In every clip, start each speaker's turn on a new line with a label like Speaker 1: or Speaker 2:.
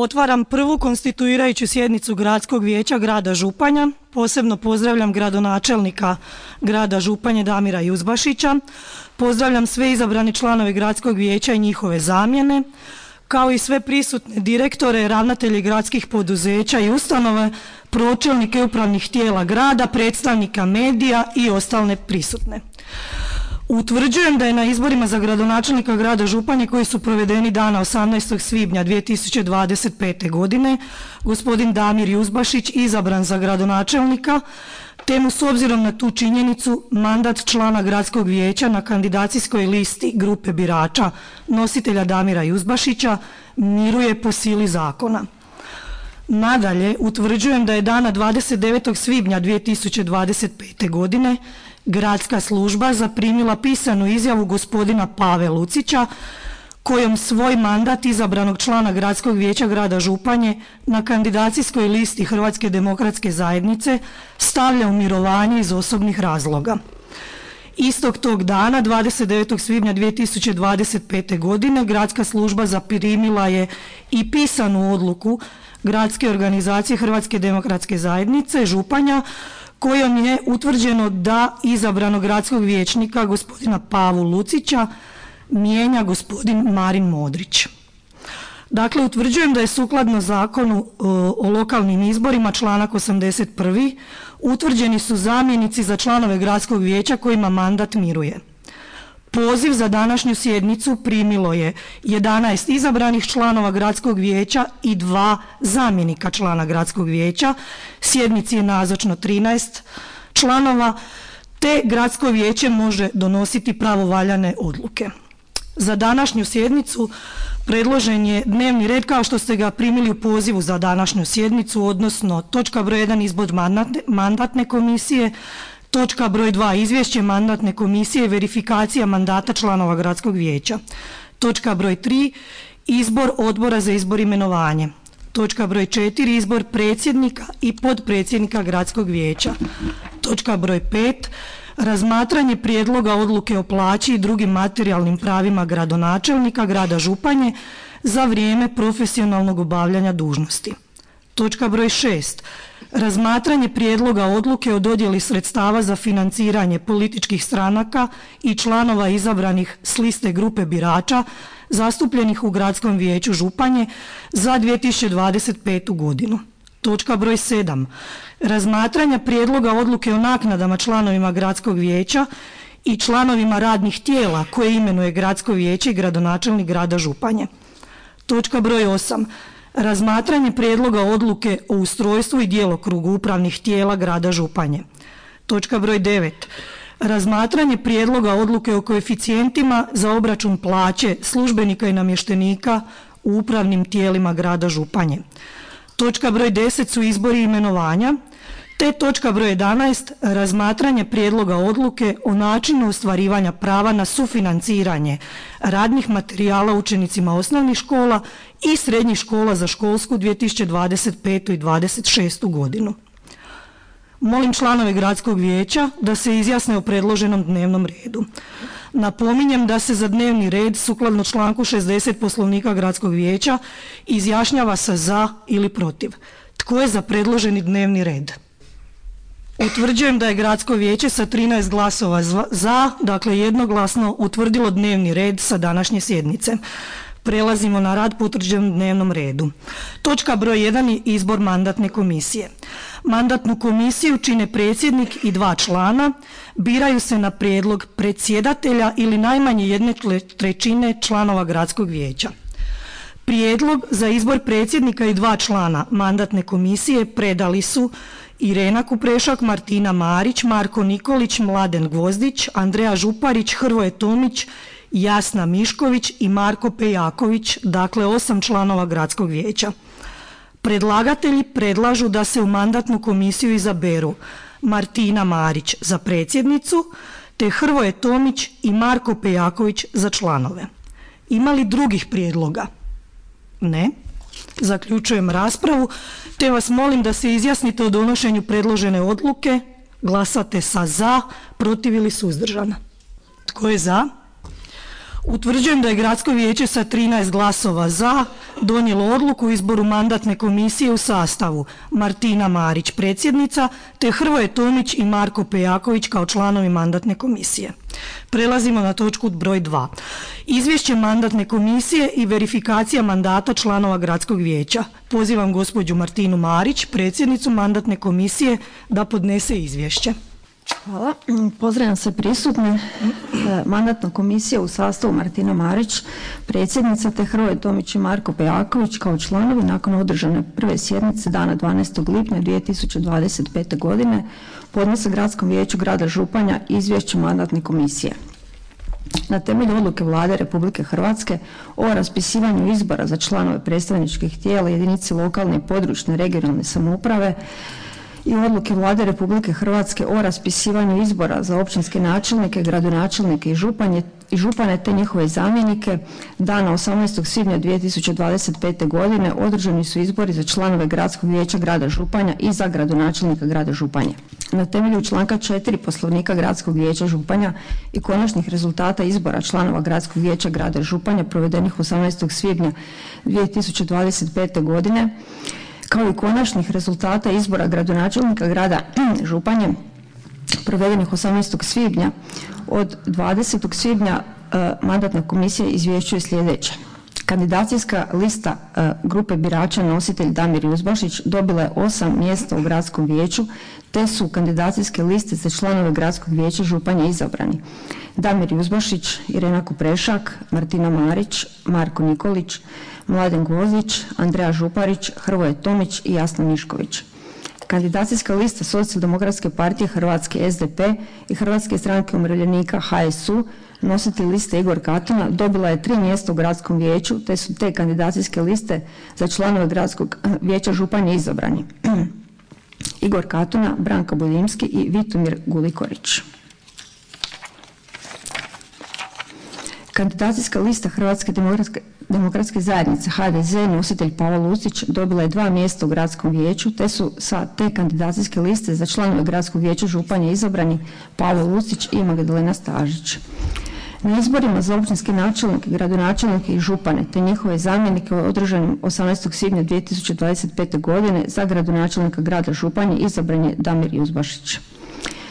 Speaker 1: Otvaram prvu konstituirajuću sjednicu Gradskog vijeća grada Županja. Posebno pozdravljam gradonačelnika grada Županje Damira Juzbašića. Pozdravljam sve izabrane članove Gradskog vijeća i njihove zamjene, kao i sve prisutne direktore, ravnatelje gradskih poduzeća i ustanove, pročelnike upravnih tijela grada, predstavnika medija i ostale prisutne. Utvrđujem da je na izborima za gradonačelnika grada Županje koji su provedeni dana 18. svibnja 2025. godine gospodin Damir Juzbašić izabran za gradonačelnika te mu s obzirom na tu činjenicu mandat člana gradskog vijeća na kandidacijskoj listi grupe birača nositelja Damira Juzbašića miruje po sili zakona. Nadalje, utvrđujem da je dana 29. svibnja 2025. godine gradska služba zaprimila pisanu izjavu gospodina Pave Lucića kojom svoj mandat izabranog člana gradskog vijeća grada Županje na kandidacijskoj listi Hrvatske demokratske zajednice stavlja u mirovanje iz osobnih razloga. Istog tog dana, 29. svibnja 2025. godine, gradska služba zaprimila je i pisanu odluku gradske organizacije Hrvatske demokratske zajednice Županja kojom je utvrđeno da izabranog gradskog vijećnika gospodina Pavu Lucića mijenja gospodin Marin Modrić. Dakle, utvrđujem da je sukladno zakonu o lokalnim izborima članak 81. utvrđeni su zamjenici za članove gradskog vijeća kojima mandat miruje. Poziv za današnju sjednicu primilo je 11 izabranih članova gradskog vijeća i dva zamjenika člana gradskog vijeća. Sjednici je nazočno 13 članova te gradsko vijeće može donositi pravovaljane odluke. Za današnju sjednicu predložen je dnevni red kao što ste ga primili u pozivu za današnju sjednicu, odnosno točka broj 1 izbor mandatne komisije, Točka broj 2. Izvješće mandatne komisije i verifikacija mandata članova gradskog vijeća. Točka broj 3. Izbor odbora za izbor imenovanje. Točka broj 4. Izbor predsjednika i podpredsjednika gradskog vijeća. Točka broj 5. Razmatranje prijedloga odluke o plaći i drugim materijalnim pravima gradonačelnika grada Županje za vrijeme profesionalnog obavljanja dužnosti. Točka broj 6. Razmatranje prijedloga odluke o dodjeli sredstava za financiranje političkih stranaka i članova izabranih s liste grupe birača zastupljenih u Gradskom vijeću Županje za 2025. godinu. Točka broj 7. Razmatranje prijedloga odluke o naknadama članovima Gradskog vijeća i članovima radnih tijela koje imenuje Gradsko vijeće i gradonačelnik grada Županje. Točka broj 8 razmatranje prijedloga odluke o ustrojstvu i djelokrugu upravnih tijela grada Županje. Točka broj 9. Razmatranje prijedloga odluke o koeficijentima za obračun plaće službenika i namještenika u upravnim tijelima grada Županje. Točka broj 10 su izbori imenovanja, te točka broj 11 razmatranje prijedloga odluke o načinu ostvarivanja prava na sufinanciranje radnih materijala učenicima osnovnih škola i srednjih škola za školsku 2025. i 2026. godinu. Molim članove gradskog vijeća da se izjasne o predloženom dnevnom redu. Napominjem da se za dnevni red sukladno članku 60 poslovnika gradskog vijeća izjašnjava se za ili protiv. Tko je za predloženi dnevni red? Utvrđujem da je gradsko vijeće sa 13 glasova za, dakle jednoglasno, utvrdilo dnevni red sa današnje sjednice. Prelazimo na rad po utvrđenom dnevnom redu. Točka broj 1 je izbor mandatne komisije. Mandatnu komisiju čine predsjednik i dva člana, biraju se na prijedlog predsjedatelja ili najmanje jedne trećine članova gradskog vijeća. Prijedlog za izbor predsjednika i dva člana mandatne komisije predali su Irena Kuprešak, Martina Marić, Marko Nikolić, Mladen Gvozdić, Andreja Župarić, Hrvoje Tomić, Jasna Mišković i Marko Pejaković, dakle osam članova gradskog vijeća. Predlagatelji predlažu da se u mandatnu komisiju izaberu Martina Marić za predsjednicu, te Hrvoje Tomić i Marko Pejaković za članove. Ima li drugih prijedloga? Ne. Zaključujem raspravu te vas molim da se izjasnite o donošenju predložene odluke. Glasate sa za, protiv ili suzdržana. Tko je za? Utvrđujem da je Gradsko vijeće sa 13 glasova za donijelo odluku o izboru mandatne komisije u sastavu Martina Marić predsjednica te Hrvoje Tomić i Marko Pejaković kao članovi mandatne komisije. Prelazimo na točku broj 2. Izvješće mandatne komisije i verifikacija mandata članova Gradskog vijeća. Pozivam gospođu Martinu Marić, predsjednicu mandatne komisije, da podnese izvješće.
Speaker 2: Hvala. Pozdravljam se prisutne. E, mandatna komisija u sastavu Martina Marić, predsjednica, te Hrvoje Tomić i Marko Pejaković kao članovi nakon održane prve sjednice dana 12. lipnja 2025. godine podnose Gradskom vijeću grada Županja izvješće mandatne komisije. Na temelju odluke Vlade Republike Hrvatske o raspisivanju izbora za članove predstavničkih tijela jedinice lokalne i područne regionalne samouprave i odluke Vlade Republike Hrvatske o raspisivanju izbora za općinske načelnike, gradonačelnike i županje i župane te njihove zamjenike dana 18. svibnja 2025. godine održani su izbori za članove Gradskog vijeća grada Županja i za gradonačelnika grada Županje. Na temelju članka 4 Poslovnika Gradskog vijeća Županja i konačnih rezultata izbora članova Gradskog vijeća grada Županja provedenih 18. svibnja 2025. godine kao i konačnih rezultata izbora gradonačelnika grada Županje provedenih 18. svibnja od 20. svibnja e, mandatna komisija izvješćuje sljedeće. Kandidacijska lista e, grupe birača nositelj Damir Juzbašić dobila je osam mjesta u gradskom vijeću, te su kandidacijske liste za članove gradskog vijeća Županja izabrani. Damir Juzbašić, Irena Kuprešak, Martina Marić, Marko Nikolić, Mladen Gvozić, Andreja Župarić, Hrvoje Tomić i Jasna Mišković. Kandidacijska lista Socijaldemokratske partije Hrvatske SDP i Hrvatske stranke umirovljenika HSU nositelj liste Igor Katona dobila je tri mjesta u gradskom vijeću te su te kandidacijske liste za članove gradskog vijeća županje izabrani. Igor Katona, Branka Boljimski i Vitomir Gulikorić. Kandidacijska lista Hrvatske demokratske demokratske zajednice HDZ nositelj Pavao Lucić dobila je dva mjesta u gradskom vijeću te su sa te kandidacijske liste za članove gradskog vijeća županje izabrani Pavao Lucić i Magdalena Stažić. Na izborima za općinske načelnike, gradonačelnike i župane te njihove zamjenike održanim 18. svibnja 2025. godine za gradonačelnika grada Županje izabran je Damir Juzbašić.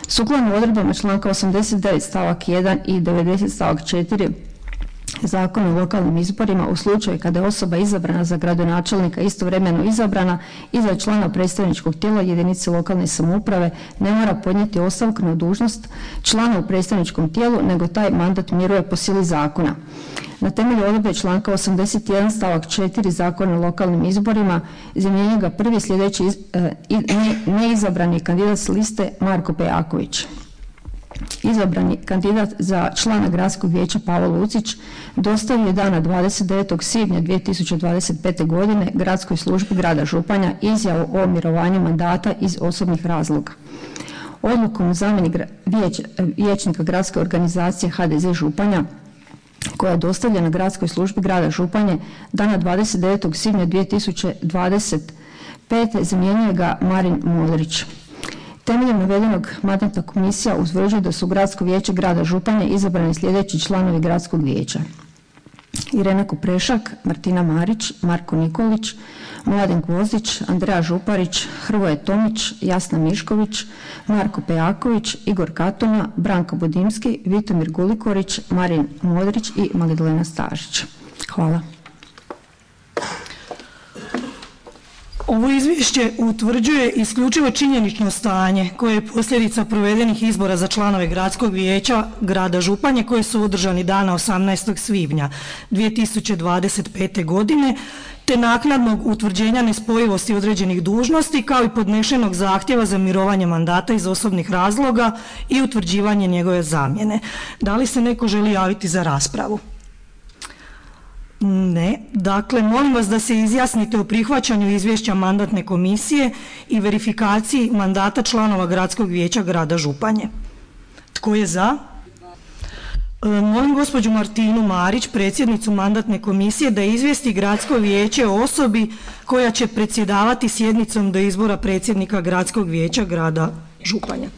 Speaker 2: Sukladno odredbama članka 89 stavak 1 i 90 stavak 4 Zakon o lokalnim izborima u slučaju kada je osoba izabrana za gradonačelnika istovremeno izabrana i za člana predstavničkog tijela jedinice lokalne samouprave ne mora podnijeti ostavku na dužnost člana u predstavničkom tijelu nego taj mandat miruje po sili zakona. Na temelju odredbe članka 81 stavak 4 Zakona o lokalnim izborima zamjenjuje ga prvi sljedeći e, neizabrani kandidat s liste Marko Pejaković. Izabrani kandidat za člana gradskog vijeća Pavlo Lucić dostavio je dana 29. svibnja 2025. godine gradskoj službi grada Županja izjavu o mirovanju mandata iz osobnih razloga. Odlukom zamjenik vijećnika gradske organizacije HDZ Županja koja je dostavljena gradskoj službi grada Županje dana 29. svibnja 2025. zamjenjuje ga Marin Modrić. Temeljem navedenog mandatna komisija utvrđuje da su gradsko vijeće grada Županje izabrani sljedeći članovi gradskog vijeća. Irena Kuprešak, Martina Marić, Marko Nikolić, Mladen Gvozdić, Andreja Župarić, Hrvoje Tomić, Jasna Mišković, Marko Pejaković, Igor Katona, Branka Budimski, Vitomir Gulikorić, Marin Modrić i Magdalena Stažić. Hvala.
Speaker 1: Ovo izvješće utvrđuje isključivo činjenično stanje koje je posljedica provedenih izbora za članove gradskog vijeća grada Županje koji su održani dana 18. svibnja 2025. godine te naknadnog utvrđenja nespojivosti određenih dužnosti kao i podnešenog zahtjeva za mirovanje mandata iz osobnih razloga i utvrđivanje njegove zamjene. Da li se neko želi javiti za raspravu? Ne. Dakle, molim vas da se izjasnite o prihvaćanju izvješća mandatne komisije i verifikaciji mandata članova Gradskog vijeća grada Županje. Tko je za? E, molim gospođu Martinu Marić, predsjednicu mandatne komisije, da izvijesti Gradsko vijeće o osobi koja će predsjedavati sjednicom do izbora predsjednika Gradskog vijeća grada Županja.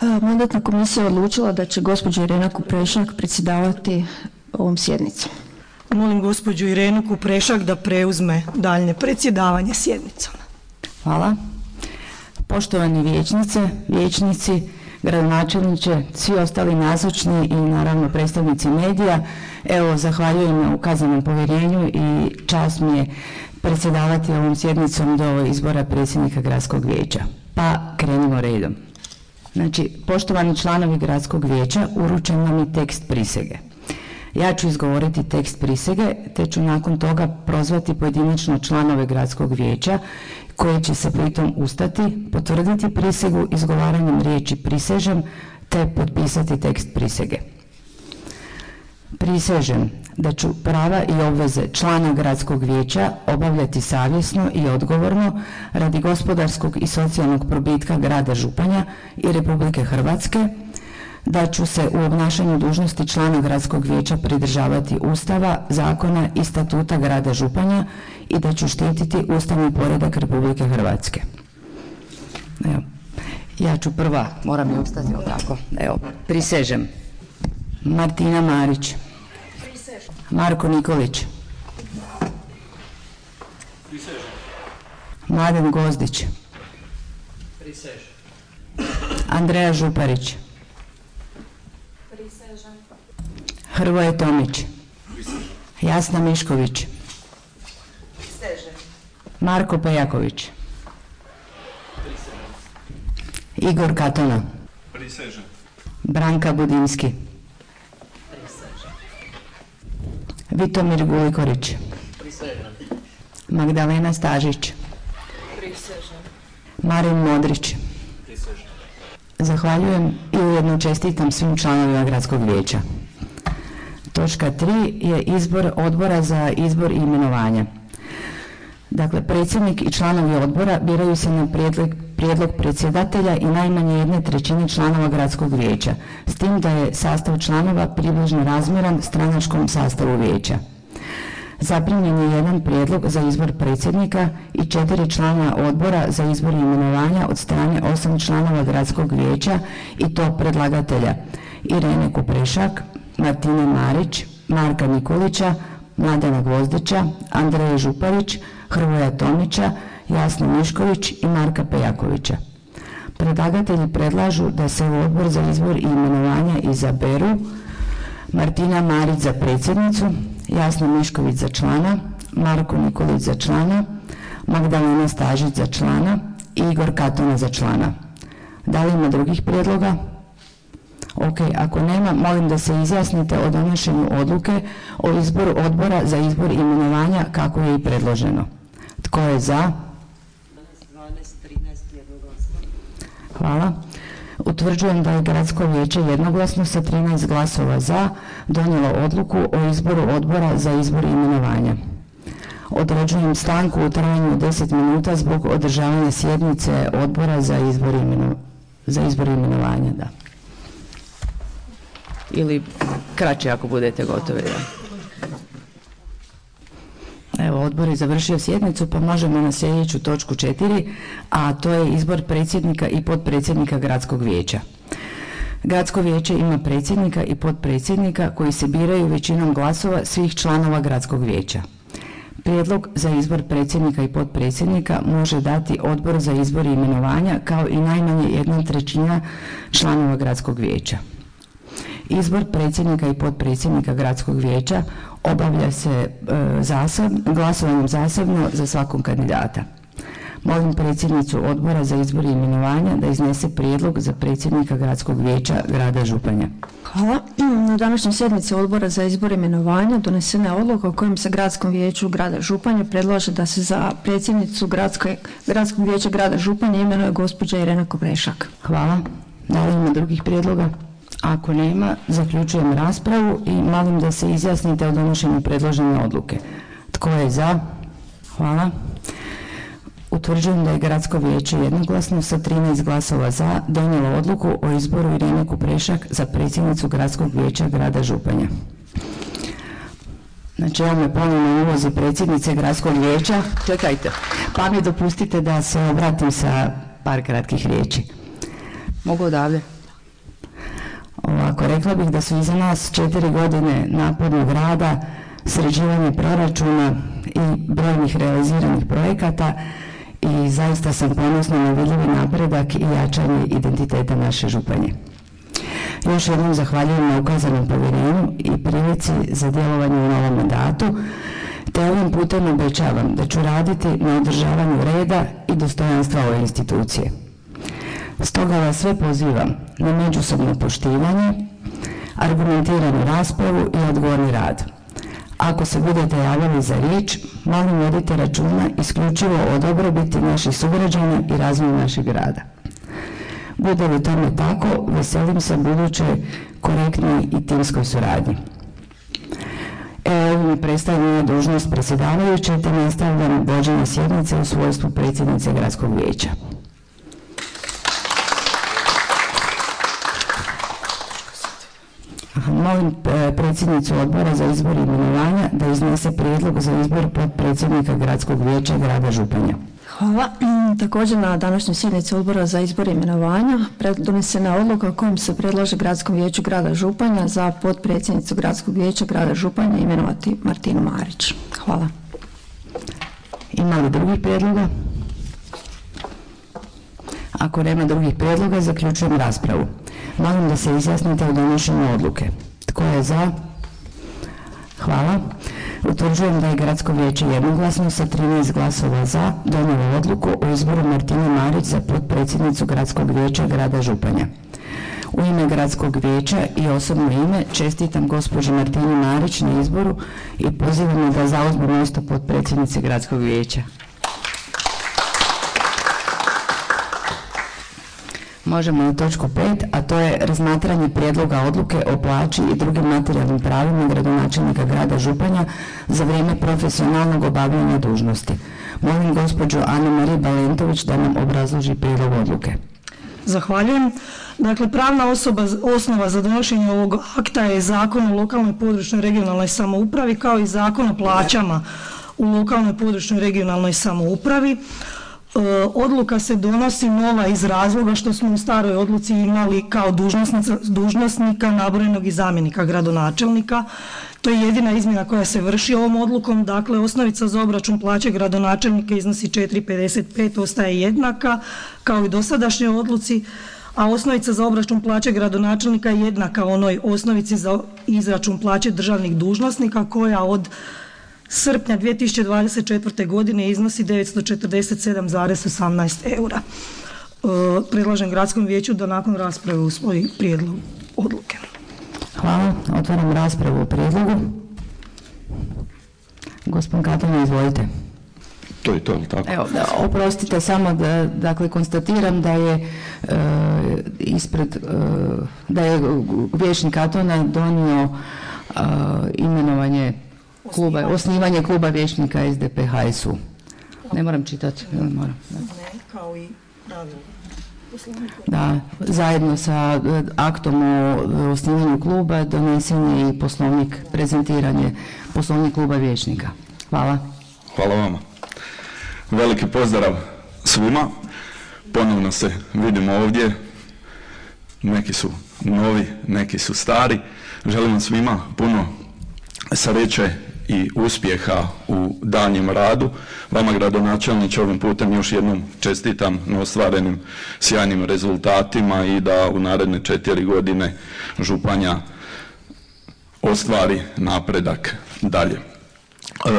Speaker 2: E, mandatna komisija je odlučila da će gospođa Irena Kuprešak predsjedavati ovom sjednicom.
Speaker 1: Molim gospođu Irenu Kuprešak da preuzme daljnje predsjedavanje sjednicom.
Speaker 3: Hvala. Poštovani vijećnice, vijećnici, gradonačelniče, svi ostali nazočni i naravno predstavnici medija, evo zahvaljujem na ukazanom povjerenju i čast mi je predsjedavati ovom sjednicom do izbora predsjednika gradskog vijeća. Pa krenimo redom. Znači, poštovani članovi gradskog vijeća, uručen nam je tekst prisege. Ja ću izgovoriti tekst prisege, te ću nakon toga prozvati pojedinačno članove gradskog vijeća koji će se pritom ustati, potvrditi prisegu izgovaranjem riječi prisežem, te potpisati tekst prisege. Prisežem da ću prava i obveze člana gradskog vijeća obavljati savjesno i odgovorno radi gospodarskog i socijalnog probitka grada Županja i Republike Hrvatske, da ću se u obnašanju dužnosti člana gradskog vijeća pridržavati Ustava, zakona i statuta grada Županja i da ću štititi ustavni poredak Republike Hrvatske. Evo, ja ću prva, moram i ustati, tako, evo, prisežem. Martina Marić. Marko Nikolić. Mladen Gozdić. Andreja Župarić. Hrvoje Tomić. Jasna Mišković. Marko Pejaković. Igor Katona. Branka Budinski. Vitomir Gulikorić. Magdalena Stažić. Marin Modrić. Zahvaljujem i ujedno čestitam svim članovima gradskog vijeća. Točka 3 je izbor odbora za izbor i imenovanja. Dakle, predsjednik i članovi odbora biraju se na prijedlog, prijedlog predsjedatelja i najmanje jedne trećine članova gradskog vijeća, s tim da je sastav članova približno razmjeran stranačkom sastavu vijeća. Zaprimljen je jedan prijedlog za izbor predsjednika i četiri člana odbora za izbor i imenovanja od strane osam članova gradskog vijeća i to predlagatelja Irene Kuprešak, Martine Marić, Marka Nikolića, Mladena Gvozdića, Andreje Župarić, Hrvoja Tomića, Jasna Mišković i Marka Pejakovića. Predlagatelji predlažu da se u odbor za izbor i imenovanja izaberu Martina Marić za predsjednicu, Jasna Mišković za člana, Marko Nikolić za člana, Magdalena Stažić za člana i Igor Katona za člana. Da li ima drugih prijedloga? Ok, ako nema, molim da se izjasnite o donošenju odluke o izboru odbora za izbor imenovanja kako je i predloženo. Tko je za? Hvala. Utvrđujem da je gradsko vijeće jednoglasno sa 13 glasova za donijelo odluku o izboru odbora za izbor imenovanja. Određujem stanku u trajanju od 10 minuta zbog održavanja sjednice odbora za izbor, imenu, za izbor imenovanja. Da. Ili kraće ako budete gotovi. Evo, odbor je završio sjednicu, pa možemo na sljedeću točku četiri, a to je izbor predsjednika i potpredsjednika gradskog vijeća. Gradsko vijeće ima predsjednika i potpredsjednika koji se biraju većinom glasova svih članova gradskog vijeća. Prijedlog za izbor predsjednika i potpredsjednika može dati odbor za izbor i imenovanja kao i najmanje jedna trećina članova gradskog vijeća. Izbor predsjednika i potpredsjednika gradskog vijeća obavlja se e, glasovanjem zasebno za svakog kandidata. Molim predsjednicu odbora za izbor i imenovanja da iznese prijedlog za predsjednika gradskog vijeća grada Županja.
Speaker 2: Hvala. Na današnjoj sjednici odbora za izbor i imenovanja donesena je odluka u kojem se gradskom vijeću grada Županja predlaže da se za predsjednicu gradske, gradskog vijeća grada Županja imenuje gospođa Irena Kobrešak.
Speaker 3: Hvala. Da li ima drugih prijedloga? Ako nema, zaključujem raspravu i molim da se izjasnite o donošenju predložene odluke. Tko je za? Hvala. Utvrđujem da je gradsko vijeće jednoglasno sa 13 glasova za donijelo odluku o izboru Irene Kuprešak za predsjednicu gradskog vijeća grada Županja. Znači, evo me ponovno uvozi predsjednice gradskog vijeća. Čekajte, pa mi dopustite da se obratim sa par kratkih riječi. Mogu odavde? Ovako, rekla bih da su iza nas četiri godine napornog rada, sređivanje proračuna i brojnih realiziranih projekata i zaista sam ponosna na vidljivi napredak i jačanje identiteta naše županje. Još jednom zahvaljujem na ukazanom povjerenju i prilici za djelovanje u novom mandatu, te ovim putem obećavam da ću raditi na održavanju reda i dostojanstva ove institucije. Stoga vas sve pozivam na međusobno poštivanje, argumentiranu raspravu i odgovorni rad. Ako se budete javili za riječ, molim vodite računa isključivo o dobrobiti naših sugrađana i razvoju našeg grada. Bude li tome tako, veselim se budućoj korektnoj i timskoj suradnji. Evo mi predstavljena dužnost predsjedavajuće te nastavljam vođenje sjednice u svojstvu predsjednice Gradskog vijeća. Molim e, predsjednicu odbora za izbor i imenovanja da iznese prijedlog za izbor potpredsjednika Gradskog vijeća grada Županja.
Speaker 2: Hvala. Također na današnjoj sjednici odbora za izbor i imenovanja donesena odluka kojom se predlaže Gradskom vijeću grada Županja za potpredsjednicu Gradskog vijeća grada Županja imenovati Martinu Marić. Hvala.
Speaker 3: Ima li drugih prijedloga? Ako nema drugih prijedloga, zaključujem raspravu. Molim da se izjasnite o donošenju odluke. Tko je za? Hvala. Utvrđujem da je Gradsko vijeće jednoglasno sa 13 glasova za donijelo odluku o izboru Martine Marić za potpredsjednicu Gradskog vijeća grada Županja. U ime Gradskog vijeća i osobno ime čestitam gospođi Martini Marić na izboru i pozivam da zauzme mjesto potpredsjednice Gradskog vijeća. Možemo na točku 5, a to je razmatranje prijedloga odluke o plaći i drugim materijalnim pravima gradonačelnika grada Županja za vrijeme profesionalnog obavljanja dužnosti. Molim gospođu Anu Mariju Balentović da nam obrazloži prijedlog odluke.
Speaker 1: Zahvaljujem. Dakle, pravna osoba, osnova za donošenje ovog akta je Zakon o lokalnoj područnoj regionalnoj samoupravi kao i Zakon o plaćama u lokalnoj područnoj regionalnoj samoupravi. E, odluka se donosi nova iz razloga što smo u staroj odluci imali kao dužnosnika nabrojenog i zamjenika gradonačelnika. To je jedina izmjena koja se vrši ovom odlukom. Dakle, osnovica za obračun plaće gradonačelnika iznosi 4,55, ostaje jednaka kao i dosadašnjoj odluci, a osnovica za obračun plaće gradonačelnika je jednaka onoj osnovici za izračun plaće državnih dužnosnika koja od srpnja 2024. godine iznosi 947,18 eura. E, predlažem gradskom vijeću da nakon rasprave usvoji prijedlog odluke.
Speaker 3: Hvala. Otvaram raspravu o prijedlogu. Gospodin Katalin, izvolite.
Speaker 4: To je to, tako?
Speaker 3: Evo, oprostite, samo da, dakle, konstatiram da je e, ispred, e, da je vječnik Katona donio imenovanje kluba, osnivanje kluba vječnika SDP HSU. Ne moram čitati, ne moram. Da. kao i Da, zajedno sa e, aktom o osnivanju kluba donesen je i poslovnik, prezentiranje poslovnik kluba vječnika. Hvala.
Speaker 4: Hvala vama. Veliki pozdrav svima. Ponovno se vidimo ovdje. Neki su novi, neki su stari. Želim svima puno sreće i uspjeha u danjem radu. Vama gradonačelniče ovim putem još jednom čestitam na ostvarenim sjajnim rezultatima i da u naredne četiri godine županja ostvari napredak dalje. E,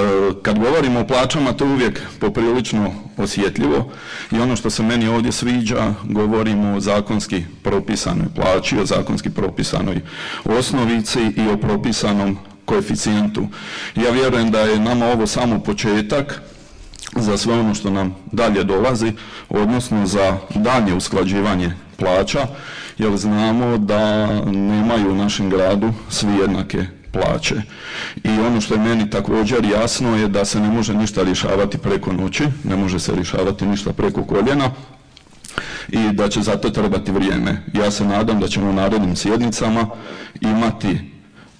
Speaker 4: kad govorimo o plaćama, to je uvijek poprilično osjetljivo i ono što se meni ovdje sviđa, govorimo o zakonski propisanoj plaći, o zakonski propisanoj osnovici i o propisanom koeficijentu. Ja vjerujem da je nama ovo samo početak za sve ono što nam dalje dolazi, odnosno za dalje usklađivanje plaća, jer znamo da nemaju u našem gradu svi jednake plaće. I ono što je meni također jasno je da se ne može ništa rješavati preko noći, ne može se rješavati ništa preko koljena, i da će zato trebati vrijeme. Ja se nadam da ćemo u narednim sjednicama imati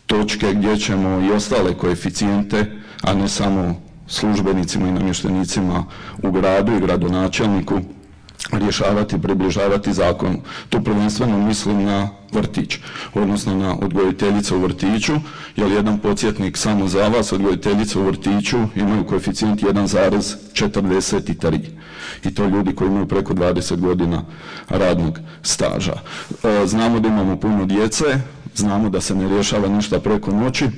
Speaker 4: točke gdje ćemo i ostale koeficijente, a ne samo službenicima i namještenicima u gradu i gradonačelniku rješavati, približavati zakon. Tu prvenstveno mislim na vrtić, odnosno na odgojiteljice u vrtiću, jer jedan podsjetnik samo za vas, odgojiteljice u vrtiću imaju koeficijent 1,43 i to ljudi koji imaju preko 20 godina radnog staža. E, znamo da imamo puno djece, znamo da se ne rješava ništa preko noći,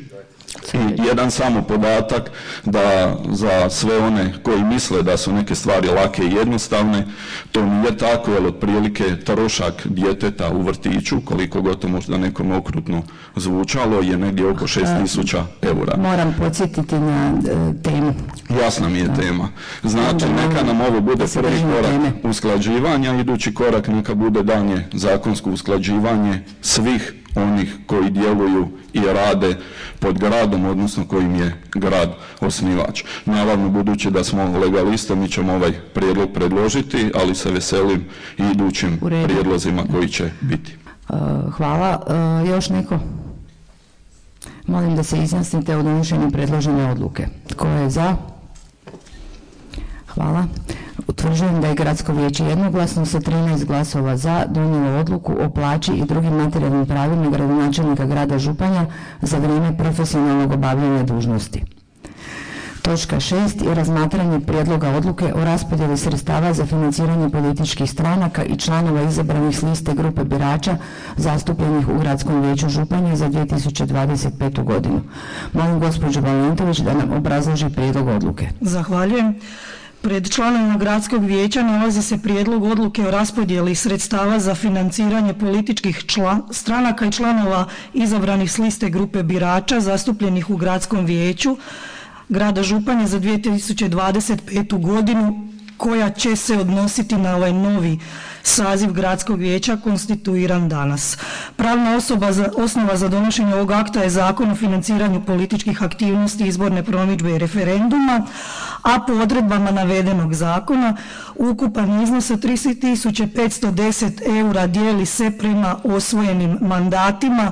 Speaker 4: i jedan samo podatak da za sve one koji misle da su neke stvari lake i jednostavne, to nije tako, jer otprilike trošak djeteta u vrtiću, koliko god to možda nekom okrutno zvučalo, je negdje oko 6000 eura.
Speaker 3: Moram podsjetiti na e, temu.
Speaker 4: Jasna mi je tema. Znači, neka nam ovo bude prvi korak usklađivanja, idući korak neka bude danje zakonsko usklađivanje svih onih koji djeluju i rade pod gradom, odnosno kojim je grad osnivač. Naravno, budući da smo legaliste, mi ćemo ovaj prijedlog predložiti, ali se veselim i idućim prijedlozima koji će biti.
Speaker 3: Uh, hvala. Uh, još neko? Molim da se izjasnite o donošenju predložene odluke. Tko je za? Hvala. Utvrđujem da je Gradsko vijeće jednoglasno sa 13 glasova za donijelo odluku o plaći i drugim materijalnim pravima gradonačelnika grada Županja za vrijeme profesionalnog obavljanja dužnosti. Točka 6 je razmatranje prijedloga odluke o raspodjeli sredstava za financiranje političkih stranaka i članova izabranih s liste grupe birača zastupljenih u Gradskom vijeću Županje za 2025. godinu. Molim gospođu Valentović da nam obrazloži prijedlog odluke.
Speaker 1: Zahvaljujem. Pred članovima gradskog vijeća nalazi se prijedlog odluke o raspodjeli sredstava za financiranje političkih stranaka i članova izabranih s liste grupe birača zastupljenih u gradskom vijeću grada Županje za 2025. godinu koja će se odnositi na ovaj novi saziv gradskog vijeća konstituiran danas. Pravna osoba za, osnova za donošenje ovog akta je Zakon o financiranju političkih aktivnosti, izborne promidžbe i referenduma, a po odredbama navedenog zakona ukupan iznos od 30.510 eura dijeli se prema osvojenim mandatima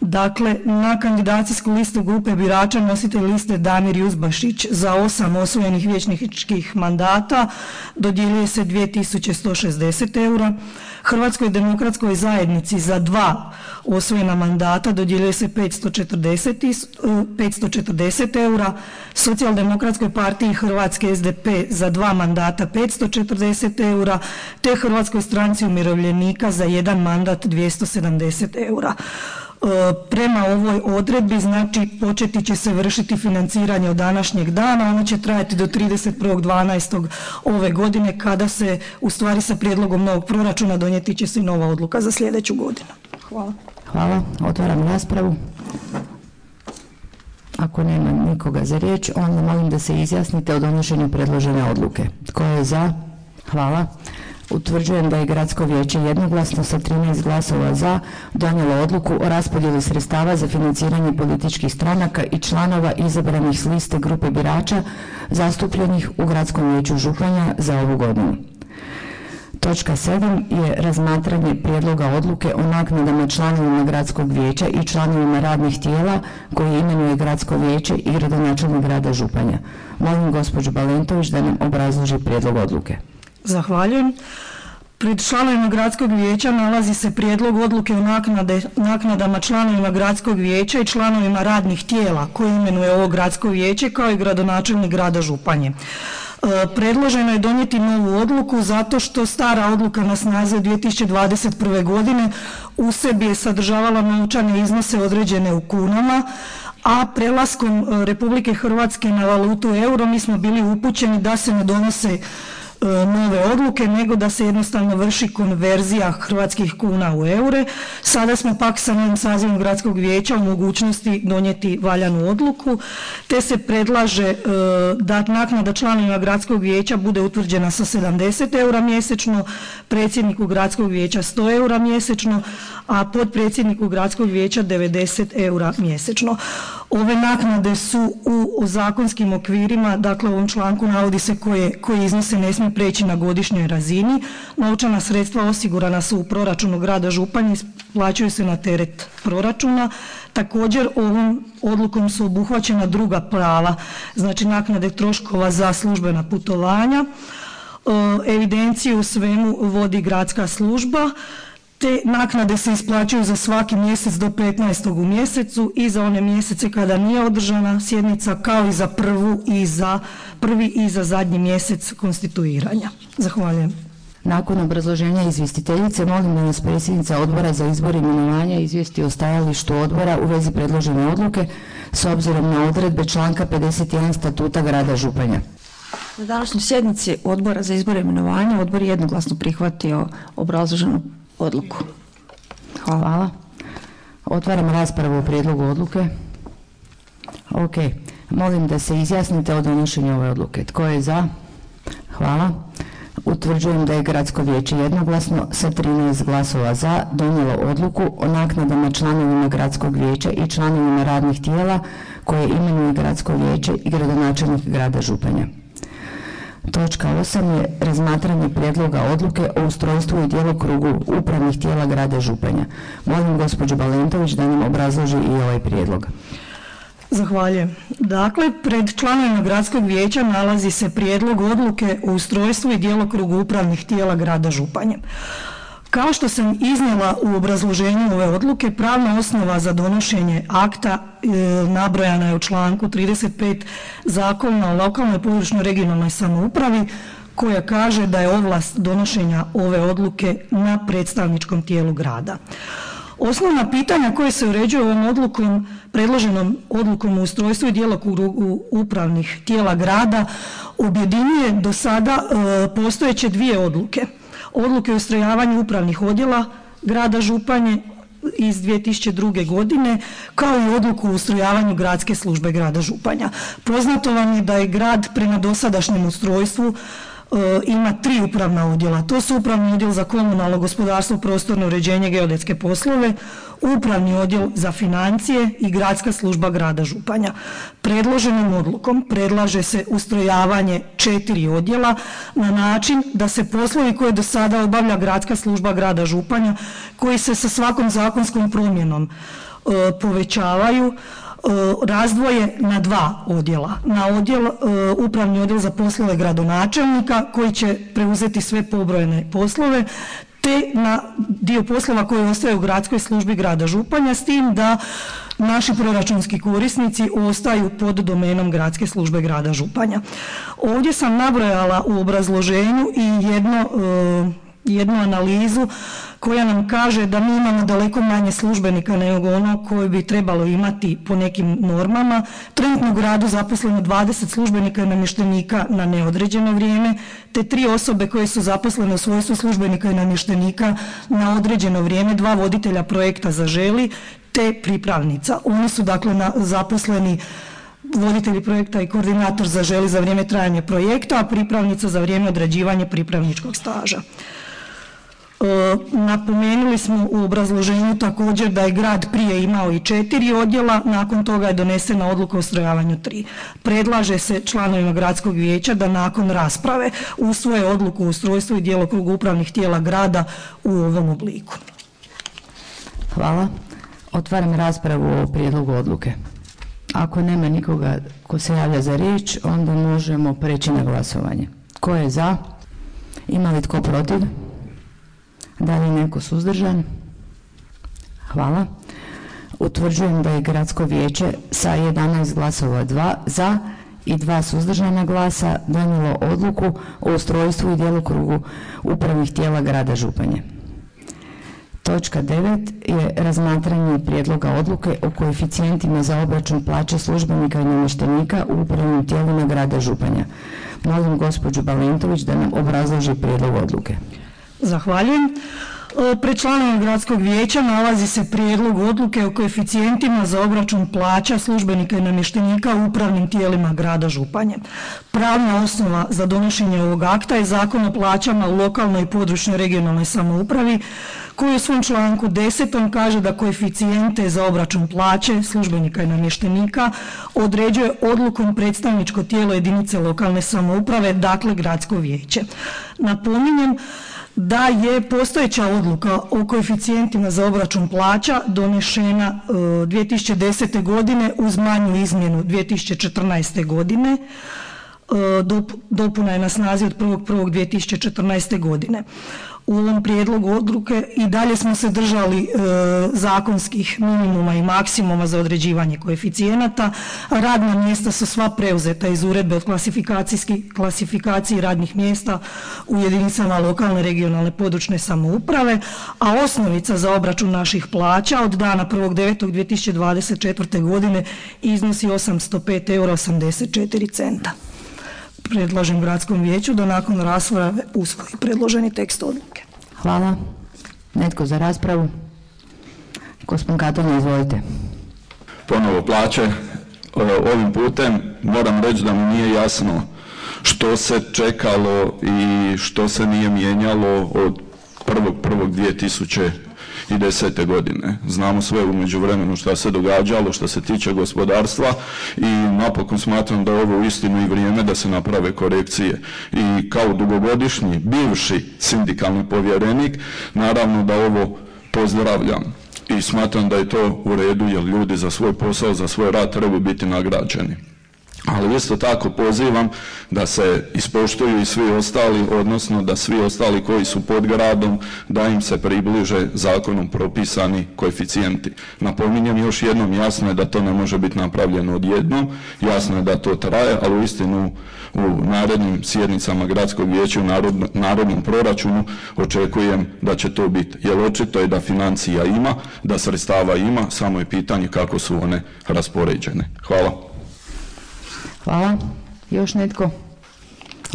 Speaker 1: Dakle, na kandidacijsku listu grupe birača nositelj liste Damir Juzbašić za osam osvojenih vijećničkih mandata dodjeljuje se 2160 eura, Hrvatskoj demokratskoj zajednici za dva osvojena mandata dodjeljuje se 540, 540 eura, Socijaldemokratskoj partiji Hrvatske SDP za dva mandata 540 eura, te Hrvatskoj stranci umirovljenika za jedan mandat 270 eura. E, prema ovoj odredbi znači početi će se vršiti financiranje od današnjeg dana, ono će trajati do 31.12. ove godine kada se u stvari sa prijedlogom novog proračuna donijeti će se nova odluka za sljedeću godinu. Hvala.
Speaker 3: Hvala. Otvaram raspravu. Ako nema nikoga za riječ, onda molim da se izjasnite o donošenju predložene odluke. Tko je za? Hvala. Utvrđujem da je Gradsko vijeće jednoglasno sa 13 glasova za donijelo odluku o raspodjeli sredstava za financiranje političkih stranaka i članova izabranih s liste grupe birača zastupljenih u Gradskom vijeću Županja za ovu godinu. Točka 7 je razmatranje prijedloga odluke o naknadama članovima Gradskog vijeća i članovima radnih tijela koje imenuje Gradsko vijeće i gradonačelnik grada Županja. Molim gospođu Balentović da nam obrazloži prijedlog odluke.
Speaker 1: Zahvaljujem. Pred članovima gradskog vijeća nalazi se prijedlog odluke o naknade, naknadama članovima gradskog vijeća i članovima radnih tijela koje imenuje ovo gradsko vijeće kao i gradonačelnik grada Županje. E, predloženo je donijeti novu odluku zato što stara odluka na snazi od 2021. godine u sebi je sadržavala novčane iznose određene u kunama, a prelaskom e, Republike Hrvatske na valutu euro mi smo bili upućeni da se ne donose nove odluke, nego da se jednostavno vrši konverzija hrvatskih kuna u eure. Sada smo pak sa novim sazivom gradskog vijeća u mogućnosti donijeti valjanu odluku, te se predlaže e, da naknada članovima gradskog vijeća bude utvrđena sa 70 eura mjesečno, predsjedniku gradskog vijeća 100 eura mjesečno, a potpredsjedniku gradskog vijeća 90 eura mjesečno. Ove naknade su u, zakonskim okvirima, dakle u ovom članku navodi se koje, koji iznose ne smije preći na godišnjoj razini. Novčana sredstva osigurana su u proračunu grada Županje, plaćaju se na teret proračuna. Također ovom odlukom su obuhvaćena druga prava, znači naknade troškova za službena putovanja, evidenciju svemu vodi gradska služba te naknade se isplaćuju za svaki mjesec do 15. u mjesecu i za one mjesece kada nije održana sjednica kao i za prvu i za prvi i za zadnji mjesec konstituiranja. Zahvaljujem.
Speaker 3: Nakon obrazloženja izvjestiteljice molim da nas predsjednica odbora za izbor i imenovanja izvijesti o stajalištu odbora u vezi predložene odluke s obzirom na odredbe članka 51 statuta grada Županja.
Speaker 2: Na današnjoj sjednici odbora za izbor i imenovanja odbor je jednoglasno prihvatio obrazloženu odluku.
Speaker 3: Hvala. Otvaram raspravu o prijedlogu odluke. Ok. Molim da se izjasnite o donošenju ove odluke. Tko je za? Hvala. Utvrđujem da je Gradsko vijeće jednoglasno sa 13 glasova za donijelo odluku o naknadama članovima Gradskog vijeća i članovima radnih tijela koje imenuje Gradsko vijeće i gradonačelnik grada Županja. Točka 8 je razmatranje prijedloga odluke o ustrojstvu i djelokrugu upravnih tijela grada Županja. Molim gospođu Balentović da nam obrazloži i ovaj prijedlog.
Speaker 1: Zahvaljujem. Dakle, pred članovima gradskog vijeća nalazi se prijedlog odluke o ustrojstvu i djelokrugu upravnih tijela grada Županja. Kao što sam iznijela u obrazloženju ove odluke, pravna osnova za donošenje akta e, nabrojana je u članku 35 Zakona o lokalnoj područnoj regionalnoj samoupravi koja kaže da je ovlast donošenja ove odluke na predstavničkom tijelu grada. Osnovna pitanja koje se uređuju ovom odlukom, predloženom odlukom u ustrojstvu i djelokrugu upravnih tijela grada objedinjuje do sada e, postojeće dvije odluke. Odluke o ustrojavanju upravnih odjela grada Županje iz 2002. godine kao i odluku o ustrojavanju gradske službe grada Županja. Poznato vam je da je grad prema dosadašnjem ustrojstvu ima tri upravna odjela. To su upravni odjel za komunalno gospodarstvo, prostorno uređenje, geodetske poslove, upravni odjel za financije i gradska služba grada Županja. Predloženom odlukom predlaže se ustrojavanje četiri odjela na način da se poslovi koje do sada obavlja gradska služba grada Županja koji se sa svakom zakonskom promjenom e, povećavaju E, razdvoje na dva odjela. Na odjel, e, upravni odjel za poslove gradonačelnika koji će preuzeti sve pobrojene poslove te na dio poslova koji ostaje u gradskoj službi grada Županja s tim da naši proračunski korisnici ostaju pod domenom gradske službe grada Županja. Ovdje sam nabrojala u obrazloženju i jedno e, jednu analizu koja nam kaže da mi imamo daleko manje službenika nego ono koje bi trebalo imati po nekim normama. Trenutno u gradu zaposleno 20 službenika i namještenika na neodređeno vrijeme, te tri osobe koje su zaposlene u svojstvu službenika i namještenika na određeno vrijeme, dva voditelja projekta Zaželi, te pripravnica. Oni su dakle zaposleni voditelji projekta i koordinator zaželi za vrijeme trajanja projekta, a pripravnica za vrijeme odrađivanja pripravničkog staža. E, napomenuli smo u obrazloženju također da je grad prije imao i četiri odjela, nakon toga je donesena odluka o strojavanju tri. Predlaže se članovima gradskog vijeća da nakon rasprave usvoje odluku o ustrojstvu i djelokrugu upravnih tijela grada u ovom obliku.
Speaker 3: Hvala. Otvaram raspravu o prijedlogu odluke. Ako nema nikoga ko se javlja za riječ, onda možemo preći na glasovanje. Ko je za? Ima li tko protiv? Da li neko suzdržan? Hvala. Utvrđujem da je gradsko vijeće sa 11 glasova 2 za i dva suzdržana glasa donijelo odluku o ustrojstvu i djelokrugu upravnih tijela grada Županje. Točka 9 je razmatranje prijedloga odluke o koeficijentima za obračun plaće službenika i namještenika u upravnim tijelima grada Županja. Molim gospođu Balentović da nam obrazloži prijedlog odluke.
Speaker 1: Zahvaljujem. E, pred članom gradskog vijeća nalazi se prijedlog odluke o koeficijentima za obračun plaća službenika i namještenika u upravnim tijelima grada Županje. Pravna osnova za donošenje ovog akta je zakon o plaćama u lokalnoj i područnoj regionalnoj samoupravi koji u svom članku 10. kaže da koeficijente za obračun plaće službenika i namještenika određuje odlukom predstavničko tijelo jedinice lokalne samouprave, dakle gradsko vijeće. Napominjem da je postojeća odluka o koeficijentima za obračun plaća donešena 2010. E, godine uz manju izmjenu 2014. godine. Dopuna je na snazi od 1.1.2014. godine u ovom prijedlogu odluke i dalje smo se držali e, zakonskih minimuma i maksimuma za određivanje koeficijenata. Radna mjesta su sva preuzeta iz uredbe od klasifikaciji radnih mjesta u jedinicama lokalne, regionalne, područne samouprave, a osnovica za obračun naših plaća od dana 1.9.2024. godine iznosi 805 eura 84 centa predlažem gradskom vijeću da nakon rasprave usvoji predloženi tekst odluke.
Speaker 3: Hvala. Netko za raspravu? Gospodin Katon, izvolite.
Speaker 4: Ponovo plaće. E, ovim putem moram reći da mi nije jasno što se čekalo i što se nije mijenjalo od 1.1.2000 2010. godine. Znamo sve u međuvremenu što se događalo što se tiče gospodarstva i napokon smatram da je ovo uistinu i vrijeme da se naprave korekcije. I kao dugogodišnji bivši sindikalni povjerenik naravno da ovo pozdravljam i smatram da je to u redu jer ljudi za svoj posao, za svoj rad trebaju biti nagrađeni ali isto tako pozivam da se ispoštuju i svi ostali, odnosno da svi ostali koji su pod gradom, da im se približe zakonom propisani koeficijenti. Napominjem još jednom, jasno je da to ne može biti napravljeno odjednom, jasno je da to traje, ali uistinu u narednim sjednicama gradskog vijeća u narodnom proračunu očekujem da će to biti. Jer očito je da financija ima, da sredstava ima, samo je pitanje kako su one raspoređene. Hvala.
Speaker 3: Hvala. Još netko?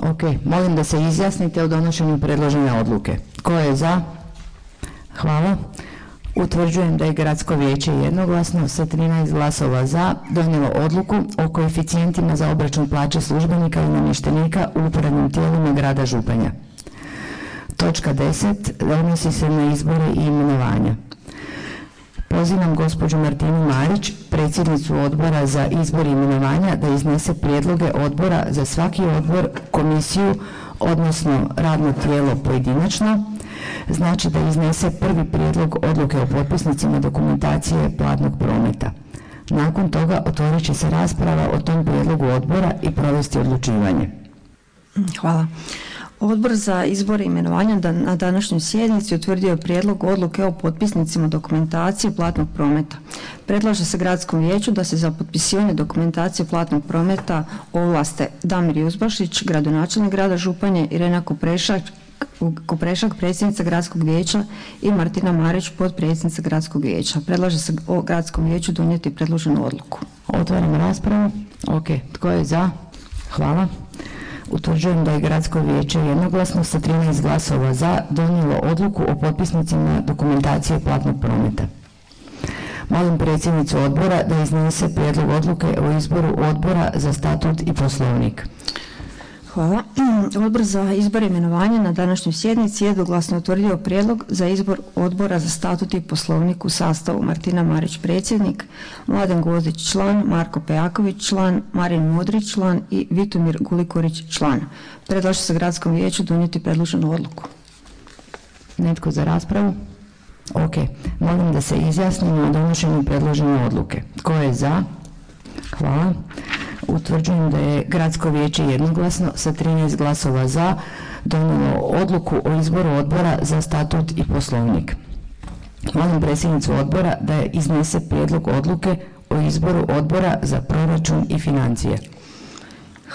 Speaker 3: Ok, molim da se izjasnite o donošenju predložene odluke. Ko je za? Hvala. Utvrđujem da je gradsko vijeće jednoglasno sa 13 glasova za donijelo odluku o koeficijentima za obračun plaće službenika i namještenika u upravnim tijelima grada Županja. Točka 10. Odnosi se na izbore i imenovanja. Pozivam gospođu Martinu Marić, predsjednicu odbora za izbor i imenovanja, da iznese prijedloge odbora za svaki odbor, komisiju, odnosno radno tijelo pojedinačno. Znači da iznese prvi prijedlog odluke o potpisnicima dokumentacije platnog prometa. Nakon toga otvorit će se rasprava o tom prijedlogu odbora i provesti odlučivanje.
Speaker 2: Hvala. Odbor za izbor i imenovanja na današnjoj sjednici utvrdio je prijedlog odluke o potpisnicima dokumentacije platnog prometa. Predlaže se gradskom vijeću da se za potpisivanje dokumentacije platnog prometa ovlaste Damir Juzbašić, gradonačelnik grada Županje, Irena Koprešak, Koprešak, predsjednica gradskog vijeća i Martina Marić, potpredsjednica gradskog vijeća. Predlaže se o gradskom vijeću donijeti predloženu odluku.
Speaker 3: Otvaram raspravu. Ok, tko je za? Hvala. Utvrđujem da je gradsko vijeće jednoglasno sa 13 glasova za donijelo odluku o potpisnicima dokumentacije platnog prometa. Molim predsjednicu odbora da iznese prijedlog odluke o izboru odbora za statut i poslovnik.
Speaker 2: Hvala. Odbor za izbor imenovanja na današnjoj sjednici jednoglasno utvrdio prijedlog za izbor odbora za statut i poslovnik u sastavu Martina Marić predsjednik, Mladen Gozdić član, Marko Pejaković član, Marin Modrić član i Vitomir Gulikorić član. Predlaže se gradskom vijeću donijeti predloženu odluku.
Speaker 3: Netko za raspravu? Ok. Molim da se izjasnimo o donošenju predložene odluke. Tko je za? Hvala. Utvrđujem da je gradsko vijeće jednoglasno sa 13 glasova za donijelo odluku o izboru odbora za statut i poslovnik. Molim predsjednicu odbora da iznese prijedlog odluke o izboru odbora za proračun i financije.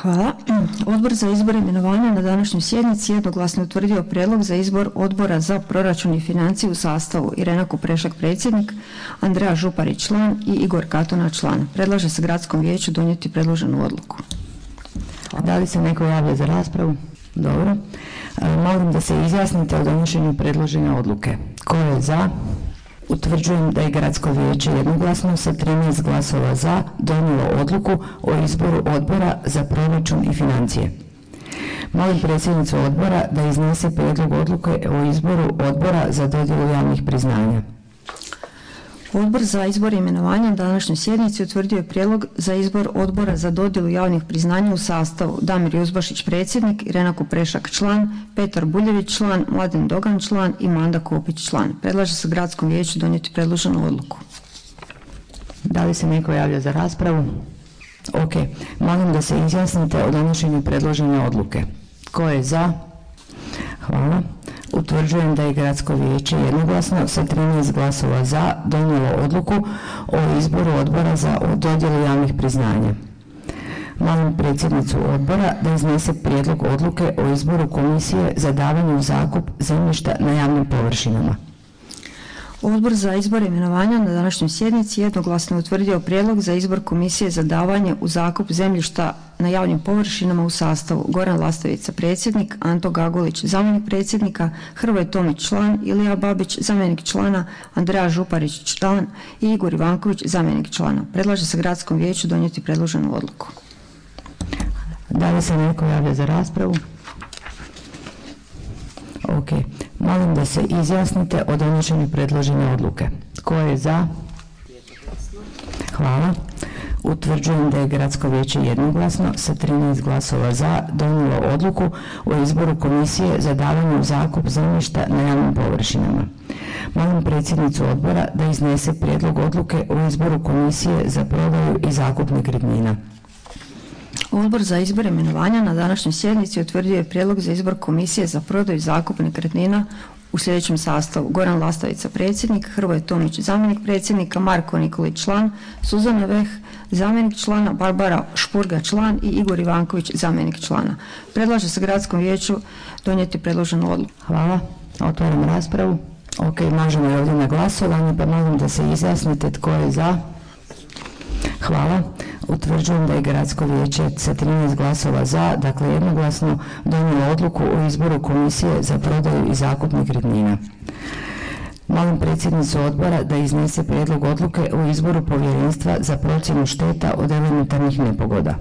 Speaker 2: Hvala. Odbor za izbor imenovanja na današnjoj sjednici jednoglasno utvrdio prijedlog za izbor odbora za proračun i financije u sastavu Irena Kuprešak predsjednik, Andreja Župarić član i Igor Katona član. Predlaže se gradskom vijeću donijeti predloženu odluku.
Speaker 3: Da li se neko javlja za raspravu? Dobro. E, molim da se izjasnite o donošenju predložene odluke. Ko je za? Utvrđujem da je gradsko vijeće jednoglasno sa 13 glasova za donijelo odluku o izboru odbora za proračun i financije. Molim predsjednicu odbora da iznese prijedlog odluke o izboru odbora za dodjelu javnih priznanja.
Speaker 2: Odbor za izbor i imenovanja na današnjoj sjednici utvrdio je prijedlog za izbor odbora za dodjelu javnih priznanja u sastavu Damir Juzbašić predsjednik, Irena Kuprešak član, Petar Buljević član, Mladen Dogan član i Manda Kopić član. Predlaže se gradskom vijeću donijeti predloženu odluku.
Speaker 3: Da li se neko javlja za raspravu? Ok, molim da se izjasnite o donošenju predložene odluke. Tko je za? Hvala. Utvrđujem da je gradsko vijeće jednoglasno sa 13 glasova za donijelo odluku o izboru odbora za dodjelu javnih priznanja. Molim predsjednicu odbora da iznese prijedlog odluke o izboru komisije za davanje u zakup zemljišta na javnim površinama.
Speaker 2: Odbor za izbor imenovanja na današnjoj sjednici jednoglasno je utvrdio prijedlog za izbor komisije za davanje u zakup zemljišta na javnim površinama u sastavu Goran Lastovica predsjednik, Anto Gagulić zamjenik predsjednika, Hrvoje Tomić član, Ilija Babić zamjenik člana, Andreja Župarić član i Igor Ivanković zamjenik člana. Predlaže se gradskom vijeću donijeti predloženu odluku.
Speaker 3: Da li se neko javlja za raspravu? Ok. Molim da se izjasnite o donošenju predložene odluke. Tko je za? Hvala. Utvrđujem da je Gradsko vijeće jednoglasno sa 13 glasova za donijelo odluku o izboru komisije za davanje u zakup zemljišta na javnim površinama. Molim predsjednicu odbora da iznese prijedlog odluke o izboru komisije za prodaju i zakup nekretnina.
Speaker 2: Odbor za izbor imenovanja na današnjoj sjednici utvrdio je prijedlog za izbor komisije za prodaju i zakup nekretnina u sljedećem sastavu. Goran Lastavica predsjednik, Hrvoje Tomić zamjenik predsjednika, Marko Nikolić član, Suzana Veh zamjenik člana, Barbara Špurga član i Igor Ivanković zamjenik člana. Predlaže se gradskom vijeću donijeti predloženu odluku.
Speaker 3: Hvala. Otvaram raspravu. Ok, možemo i ovdje na glasovanje, pa molim da se izjasnite tko je za. Hvala. Utvrđujem da je gradsko vijeće sa 13 glasova za, dakle jednoglasno, donijelo odluku o izboru komisije za prodaju i zakup nekretnina. Molim predsjednicu odbora da iznese prijedlog odluke o izboru povjerenstva za procjenu šteta od elementarnih nepogoda.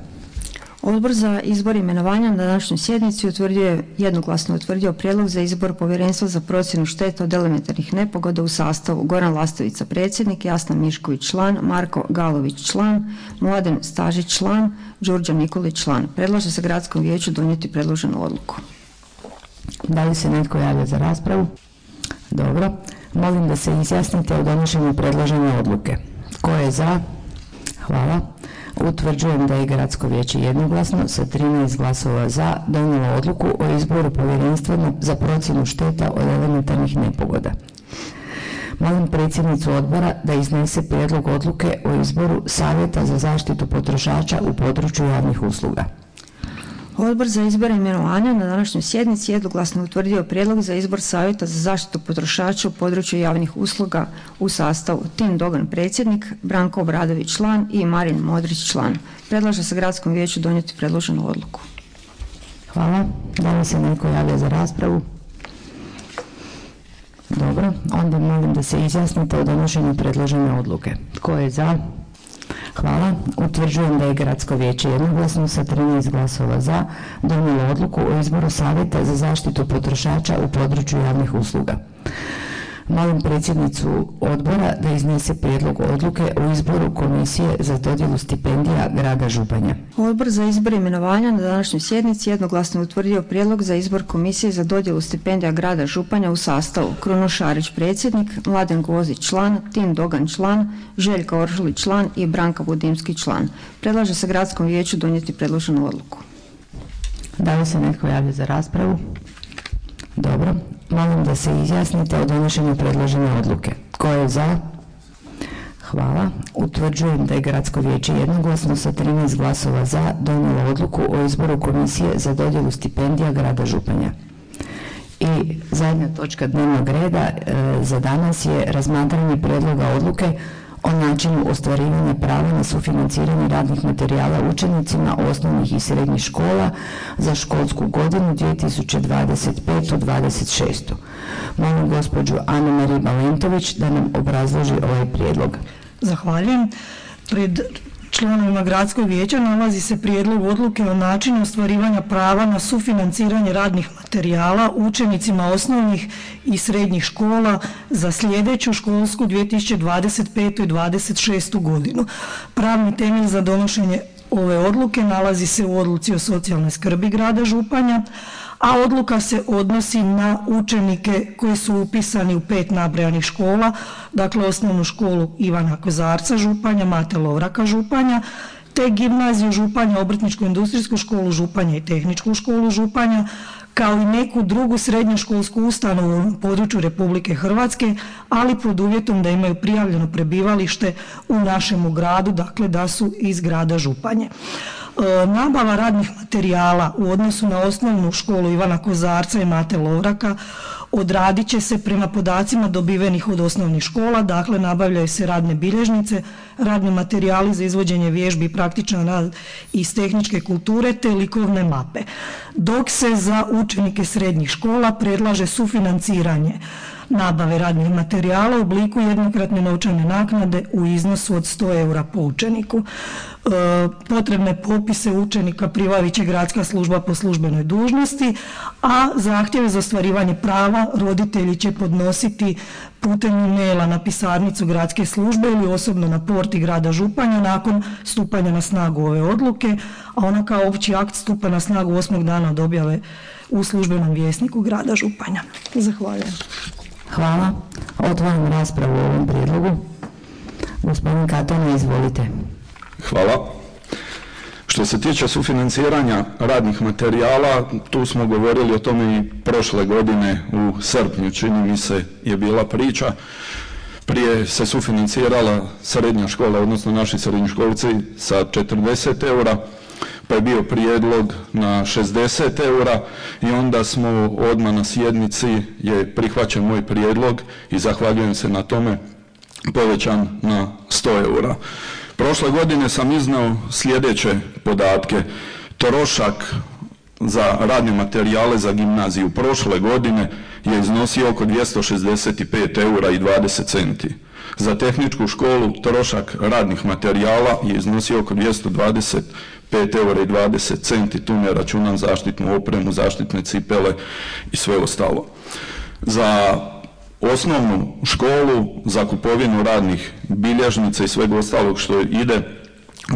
Speaker 2: Odbor za izbor imenovanja na današnjoj sjednici utvrdio je jednoglasno utvrdio prijedlog za izbor povjerenstva za procjenu šteta od elementarnih nepogoda u sastavu Goran Lastovica predsjednik, Jasna Mišković član, Marko Galović član, Mladen Stažić član, Đurđa Nikolić član. Predlaže se gradskom vijeću donijeti predloženu odluku.
Speaker 3: Da li se netko javlja za raspravu? Dobro. Molim da se izjasnite o donošenju predložene odluke. Tko je za? Hvala. Utvrđujem da je gradsko vijeće jednoglasno sa 13 glasova za donijelo odluku o izboru povjerenstva za procjenu šteta od elementarnih nepogoda. Molim predsjednicu odbora da iznese prijedlog odluke o izboru savjeta za zaštitu potrošača u području javnih usluga.
Speaker 2: Odbor za izbor imenovanja na današnjoj sjednici jednoglasno utvrdio prijedlog za izbor savjeta za zaštitu potrošača u području javnih usluga u sastavu Tim Dogan predsjednik, Branko Obradović član i Marin Modrić član. Predlaže se gradskom vijeću donijeti predloženu odluku.
Speaker 3: Hvala. Da li se neko javlja za raspravu? Dobro, onda molim da se izjasnite o donošenju predložene odluke. Tko je za? Hvala. Utvrđujem da je Gradsko vijeće jednoglasno sa 13 glasova za donijelo odluku o izboru savjeta za zaštitu potrošača u području javnih usluga. Molim predsjednicu odbora da iznese prijedlog odluke o izboru komisije za dodjelu stipendija grada Županja.
Speaker 2: Odbor za izbor imenovanja na današnjoj sjednici jednoglasno utvrdio prijedlog za izbor komisije za dodjelu stipendija grada Županja u sastavu Kruno Šarić predsjednik, Mladen Gozić član, Tim Dogan član, Željka Oržuli član i Branka Budimski član. Predlaže se gradskom vijeću donijeti predloženu odluku.
Speaker 3: Da li se netko javlja za raspravu? Dobro. Molim da se izjasnite o donošenju predložene odluke. Tko je za? Hvala. Utvrđujem da je Gradsko vijeće jednoglasno sa 13 glasova za donijelo odluku o izboru komisije za dodjelu stipendija grada Županja. I zadnja točka dnevnog reda e, za danas je razmatranje predloga odluke o načinu ostvarivanja prava na sufinanciranje radnih materijala učenicima osnovnih i srednjih škola za školsku godinu 2025-26. Molim gospođu Anu Mariju Balentović da nam obrazloži ovaj prijedlog.
Speaker 1: Zahvaljujem. Pred članovima gradskog vijeća nalazi se prijedlog odluke o načinu ostvarivanja prava na sufinanciranje radnih materijala učenicima osnovnih i srednjih škola za sljedeću školsku 2025. i 2026. godinu. Pravni temelj za donošenje ove odluke nalazi se u odluci o socijalnoj skrbi grada Županja, a odluka se odnosi na učenike koji su upisani u pet nabrajanih škola, dakle osnovnu školu Ivana Kozarca Županja, Mate Lovraka Županja, te gimnaziju Županja, obrtničku industrijsku školu Županja i tehničku školu Županja, kao i neku drugu srednjoškolsku ustanovu u području Republike Hrvatske, ali pod uvjetom da imaju prijavljeno prebivalište u našemu gradu, dakle da su iz grada Županje. E, nabava radnih materijala u odnosu na osnovnu školu Ivana Kozarca i Mate Lovraka odradit će se prema podacima dobivenih od osnovnih škola, dakle nabavljaju se radne bilježnice, radni materijali za izvođenje vježbi i praktičan rad iz tehničke kulture te likovne mape. Dok se za učenike srednjih škola predlaže sufinanciranje nabave radnih materijala u obliku jednokratne novčane naknade u iznosu od 100 eura po učeniku. E, potrebne popise učenika pribavit će gradska služba po službenoj dužnosti, a zahtjeve za ostvarivanje prava roditelji će podnositi putem maila na pisarnicu gradske službe ili osobno na porti grada Županja nakon stupanja na snagu ove odluke, a ona kao opći akt stupa na snagu osmog dana od objave u službenom vjesniku grada Županja. Zahvaljujem.
Speaker 3: Hvala. Otvaram raspravu o ovom prijedlogu. Gospodin izvolite.
Speaker 4: Hvala. Što se tiče sufinanciranja radnih materijala, tu smo govorili o tome i prošle godine u srpnju, čini mi se, je bila priča. Prije se sufinancirala srednja škola, odnosno naši srednjoškolci sa 40 eura, pa je bio prijedlog na 60 eura i onda smo odmah na sjednici je prihvaćen moj prijedlog i zahvaljujem se na tome povećan na 100 eura. Prošle godine sam iznao sljedeće podatke. Trošak za radne materijale za gimnaziju prošle godine je iznosio oko 265 eura i 20 centi. Za tehničku školu trošak radnih materijala je iznosio oko 225 eura i 20 centi, tu ne računam zaštitnu opremu, zaštitne cipele i sve ostalo. Za osnovnu školu, za kupovinu radnih bilježnica i svega ostalog što ide,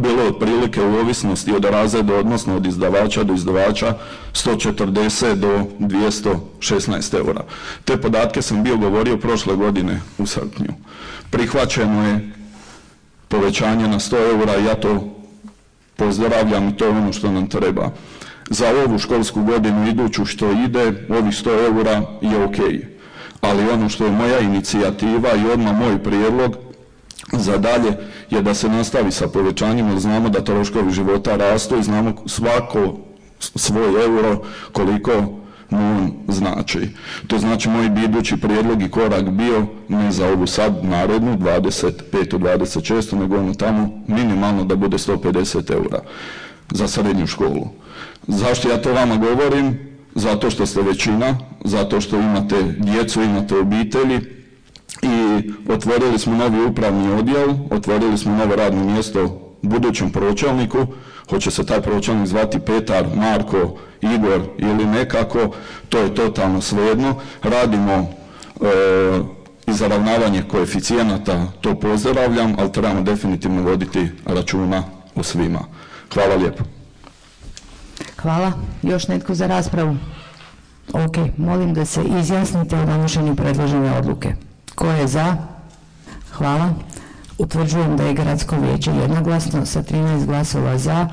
Speaker 4: bilo je otprilike u ovisnosti od razreda, odnosno od izdavača do izdavača 140 do 216 eura. Te podatke sam bio govorio prošle godine u srpnju. Prihvaćeno je povećanje na 100 eura ja to pozdravljam i to je ono što nam treba. Za ovu školsku godinu iduću što ide, ovih 100 eura je ok. Ali ono što je moja inicijativa i odmah moj prijedlog za dalje je da se nastavi sa povećanjem jer znamo da troškovi života rastu i znamo svako svoj euro koliko mu on znači. To znači moj bi prijedlog i korak bio ne za ovu sad narodnu 25. 26. nego ono tamo minimalno da bude 150 eura za srednju školu. Zašto ja to vama govorim? Zato što ste većina, zato što imate djecu, imate obitelji i otvorili smo novi upravni odjel, otvorili smo novo radno mjesto budućem pročelniku, hoće se taj pročelnik zvati Petar, Marko, Igor ili nekako, to je totalno svejedno. Radimo e, izravnavanje koeficijenata, to pozdravljam, ali trebamo definitivno voditi računa o svima. Hvala lijepo.
Speaker 3: Hvala. Još netko za raspravu? Ok, molim da se izjasnite o donošenju predložene odluke. Ko je za? Hvala. Utvrđujem da je gradsko vijeće jednoglasno sa 13 glasova za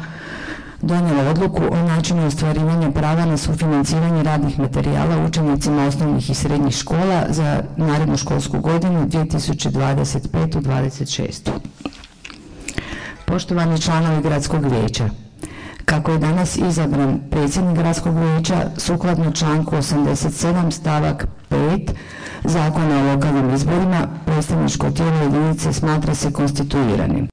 Speaker 3: donijelo odluku o načinu ostvarivanja prava na sufinanciranje radnih materijala učenicima osnovnih i srednjih škola za narednu školsku godinu 2025-26. Poštovani članovi gradskog vijeća, kako je danas izabran predsjednik gradskog vijeća sukladno članku 87 stavak 5 Zakona o lokalnim izborima, predstavničko tijelo jedinice smatra se konstituiranim.